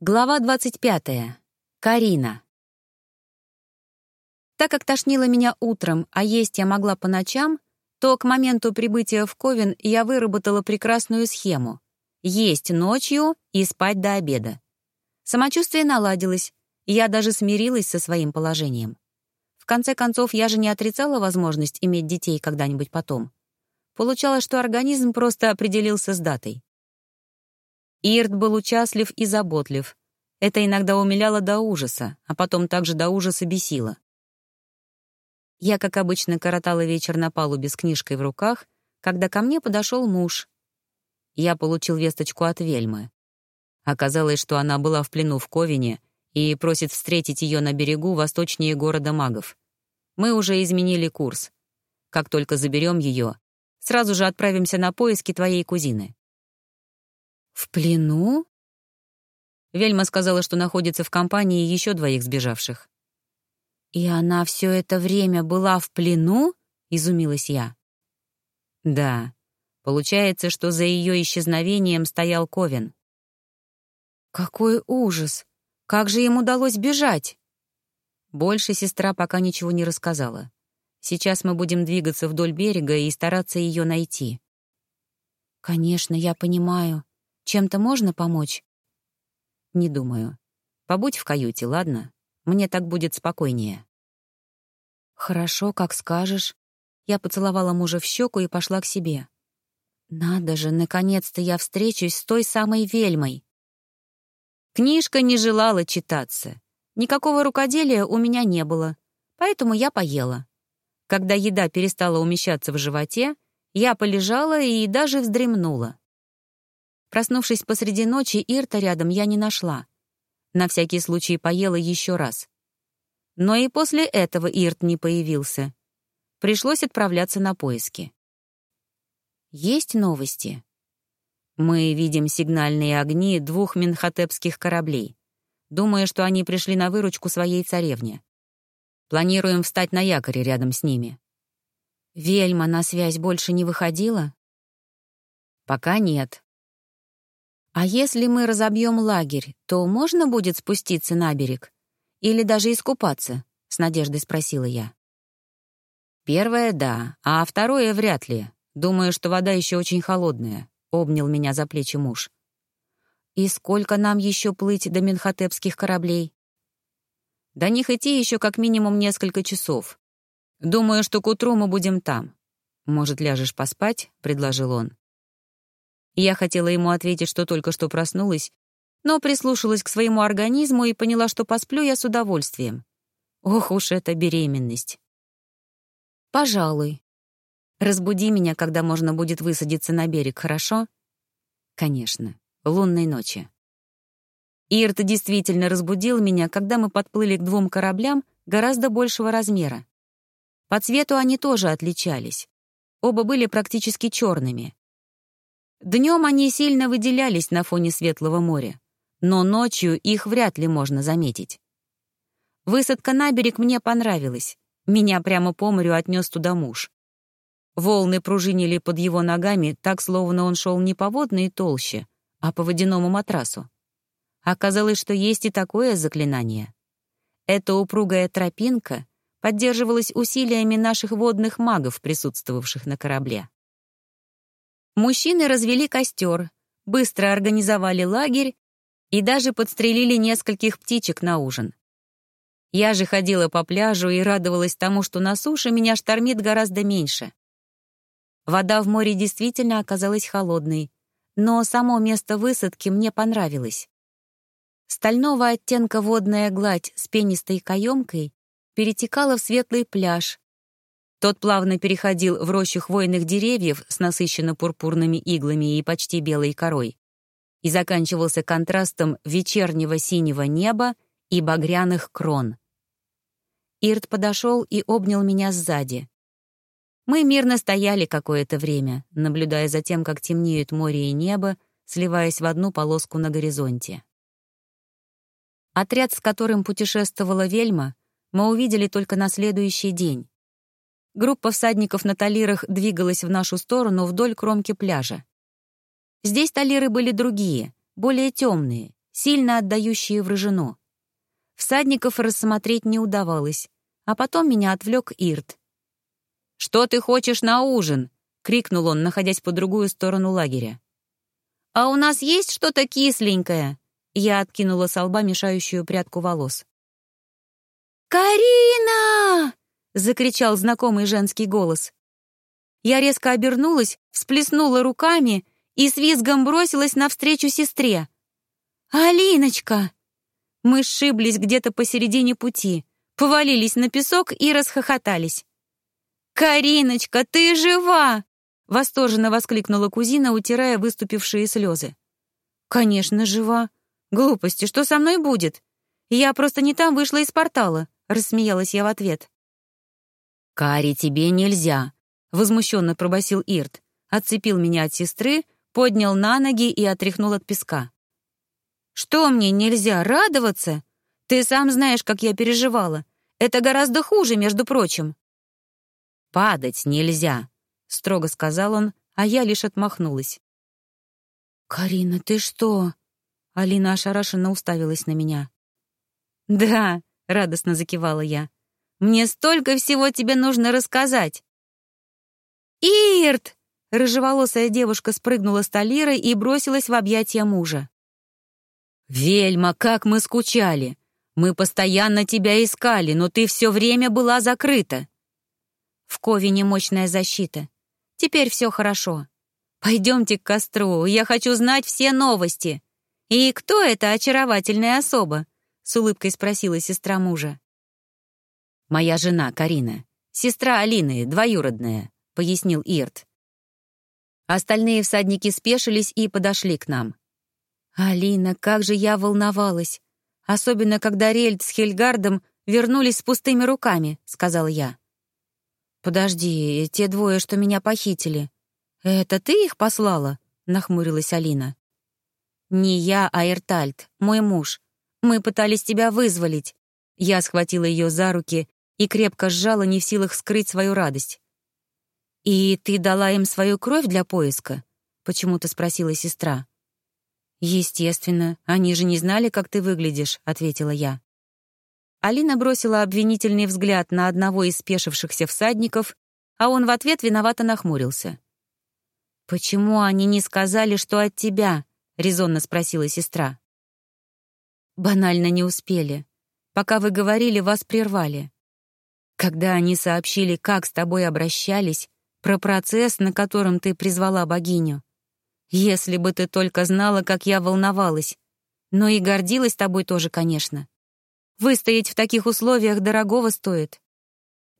Глава 25. Карина. Так как тошнило меня утром, а есть я могла по ночам, то к моменту прибытия в Ковен я выработала прекрасную схему — есть ночью и спать до обеда. Самочувствие наладилось, я даже смирилась со своим положением. В конце концов, я же не отрицала возможность иметь детей когда-нибудь потом. Получалось, что организм просто определился с датой. Ирт был участлив и заботлив. Это иногда умиляло до ужаса, а потом также до ужаса бесило. Я, как обычно, коротала вечер на палубе с книжкой в руках, когда ко мне подошел муж. Я получил весточку от Вельмы. Оказалось, что она была в плену в Ковине и просит встретить ее на берегу восточнее города магов. Мы уже изменили курс. Как только заберем ее, сразу же отправимся на поиски твоей кузины. «В плену?» Вельма сказала, что находится в компании еще двоих сбежавших. «И она все это время была в плену?» — изумилась я. «Да. Получается, что за ее исчезновением стоял Ковен». «Какой ужас! Как же им удалось бежать?» Больше сестра пока ничего не рассказала. Сейчас мы будем двигаться вдоль берега и стараться ее найти. «Конечно, я понимаю. Чем-то можно помочь?» «Не думаю. Побудь в каюте, ладно? Мне так будет спокойнее». «Хорошо, как скажешь». Я поцеловала мужа в щеку и пошла к себе. «Надо же, наконец-то я встречусь с той самой вельмой». Книжка не желала читаться. Никакого рукоделия у меня не было, поэтому я поела. Когда еда перестала умещаться в животе, я полежала и даже вздремнула. Проснувшись посреди ночи, Ирта рядом я не нашла. На всякий случай поела еще раз. Но и после этого Ирт не появился. Пришлось отправляться на поиски. Есть новости. Мы видим сигнальные огни двух минхотепских кораблей. Думаю, что они пришли на выручку своей царевне. Планируем встать на якоре рядом с ними. Вельма на связь больше не выходила? Пока нет. «А если мы разобьем лагерь, то можно будет спуститься на берег? Или даже искупаться?» — с надеждой спросила я. «Первое — да, а второе — вряд ли. Думаю, что вода еще очень холодная», — обнял меня за плечи муж. «И сколько нам еще плыть до Менхотепских кораблей?» «До них идти еще как минимум несколько часов. Думаю, что к утру мы будем там. Может, ляжешь поспать?» — предложил он. Я хотела ему ответить, что только что проснулась, но прислушалась к своему организму и поняла, что посплю я с удовольствием. Ох уж эта беременность. «Пожалуй. Разбуди меня, когда можно будет высадиться на берег, хорошо?» «Конечно. Лунной ночи». Ирт действительно разбудил меня, когда мы подплыли к двум кораблям гораздо большего размера. По цвету они тоже отличались. Оба были практически черными. Днем они сильно выделялись на фоне Светлого моря, но ночью их вряд ли можно заметить. Высадка на берег мне понравилась. Меня прямо по морю отнес туда муж. Волны пружинили под его ногами, так словно он шел не по водной толще, а по водяному матрасу. Оказалось, что есть и такое заклинание. Эта упругая тропинка поддерживалась усилиями наших водных магов, присутствовавших на корабле. Мужчины развели костер, быстро организовали лагерь и даже подстрелили нескольких птичек на ужин. Я же ходила по пляжу и радовалась тому, что на суше меня штормит гораздо меньше. Вода в море действительно оказалась холодной, но само место высадки мне понравилось. Стального оттенка водная гладь с пенистой каемкой перетекала в светлый пляж, тот плавно переходил в рощу хвойных деревьев с насыщенно пурпурными иглами и почти белой корой и заканчивался контрастом вечернего синего неба и багряных крон. Ирт подошел и обнял меня сзади. Мы мирно стояли какое-то время, наблюдая за тем, как темнеют море и небо, сливаясь в одну полоску на горизонте. Отряд, с которым путешествовала Вельма, мы увидели только на следующий день. Группа всадников на талирах двигалась в нашу сторону вдоль кромки пляжа. Здесь талиры были другие, более темные, сильно отдающие в рыжину. Всадников рассмотреть не удавалось, а потом меня отвлек Ирт. «Что ты хочешь на ужин?» — крикнул он, находясь по другую сторону лагеря. «А у нас есть что-то кисленькое?» Я откинула с лба мешающую прядку волос. «Карина!» — закричал знакомый женский голос. Я резко обернулась, всплеснула руками и с визгом бросилась навстречу сестре. «Алиночка!» Мы сшиблись где-то посередине пути, повалились на песок и расхохотались. «Кариночка, ты жива!» — восторженно воскликнула кузина, утирая выступившие слезы. «Конечно, жива. Глупости, что со мной будет? Я просто не там вышла из портала», — рассмеялась я в ответ. «Кари, тебе нельзя», — возмущенно пробасил Ирт, отцепил меня от сестры, поднял на ноги и отряхнул от песка. «Что мне, нельзя радоваться? Ты сам знаешь, как я переживала. Это гораздо хуже, между прочим». «Падать нельзя», — строго сказал он, а я лишь отмахнулась. «Карина, ты что?» Алина ошарашенно уставилась на меня. «Да», — радостно закивала я. «Мне столько всего тебе нужно рассказать». «Ирт!» — рыжеволосая девушка спрыгнула с талиры и бросилась в объятия мужа. «Вельма, как мы скучали! Мы постоянно тебя искали, но ты все время была закрыта!» В Ковине мощная защита. Теперь все хорошо. Пойдемте к костру, я хочу знать все новости. И кто эта очаровательная особа? С улыбкой спросила сестра мужа. Моя жена Карина, сестра Алины, двоюродная, пояснил Ирт. Остальные всадники спешились и подошли к нам. Алина, как же я волновалась! Особенно, когда Рельд с Хельгардом вернулись с пустыми руками, сказал я. «Подожди, те двое, что меня похитили. Это ты их послала?» — нахмурилась Алина. «Не я, а Эртальд, мой муж. Мы пытались тебя вызволить». Я схватила ее за руки и крепко сжала, не в силах скрыть свою радость. «И ты дала им свою кровь для поиска?» — почему-то спросила сестра. «Естественно, они же не знали, как ты выглядишь», — ответила я. Алина бросила обвинительный взгляд на одного из спешившихся всадников, а он в ответ виновато нахмурился. «Почему они не сказали, что от тебя?» — резонно спросила сестра. «Банально не успели. Пока вы говорили, вас прервали. Когда они сообщили, как с тобой обращались, про процесс, на котором ты призвала богиню. Если бы ты только знала, как я волновалась. Но и гордилась тобой тоже, конечно. Выстоять в таких условиях дорогого стоит.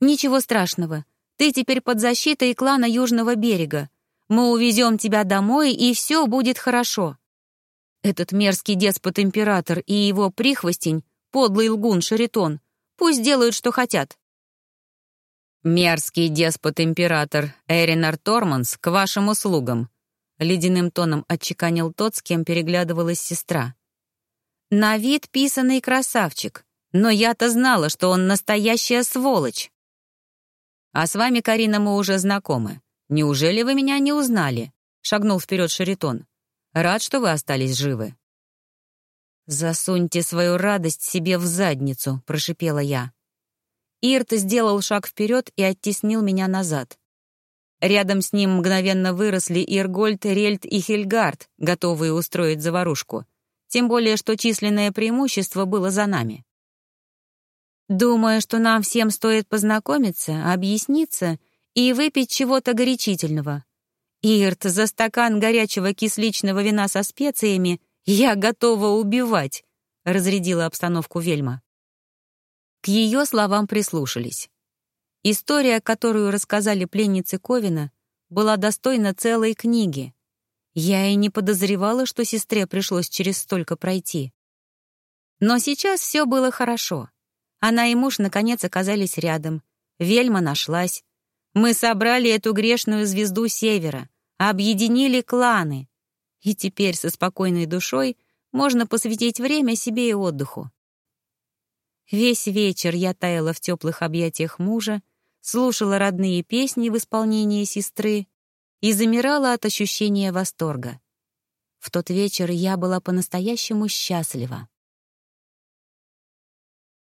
Ничего страшного. Ты теперь под защитой клана Южного берега. Мы увезем тебя домой, и все будет хорошо. Этот мерзкий деспот-император и его прихвостень, подлый лгун Шаритон, пусть делают, что хотят. «Мерзкий деспот-император Эринар Торманс к вашим услугам», — ледяным тоном отчеканил тот, с кем переглядывалась сестра. На вид писанный красавчик, но я-то знала, что он настоящая сволочь. А с вами, Карина, мы уже знакомы. Неужели вы меня не узнали? Шагнул вперед Шаритон. Рад, что вы остались живы. «Засуньте свою радость себе в задницу», — прошипела я. Ирт сделал шаг вперед и оттеснил меня назад. Рядом с ним мгновенно выросли Иргольд, Рельд и Хельгард, готовые устроить заварушку тем более что численное преимущество было за нами. Думаю, что нам всем стоит познакомиться, объясниться и выпить чего-то горячительного. Ирт, за стакан горячего кисличного вина со специями я готова убивать, разрядила обстановку Вельма. К ее словам прислушались. История, которую рассказали пленницы Ковина, была достойна целой книги. Я и не подозревала, что сестре пришлось через столько пройти. Но сейчас все было хорошо. Она и муж, наконец, оказались рядом. Вельма нашлась. Мы собрали эту грешную звезду Севера, объединили кланы. И теперь со спокойной душой можно посвятить время себе и отдыху. Весь вечер я таяла в теплых объятиях мужа, слушала родные песни в исполнении сестры, и замирала от ощущения восторга. В тот вечер я была по-настоящему счастлива.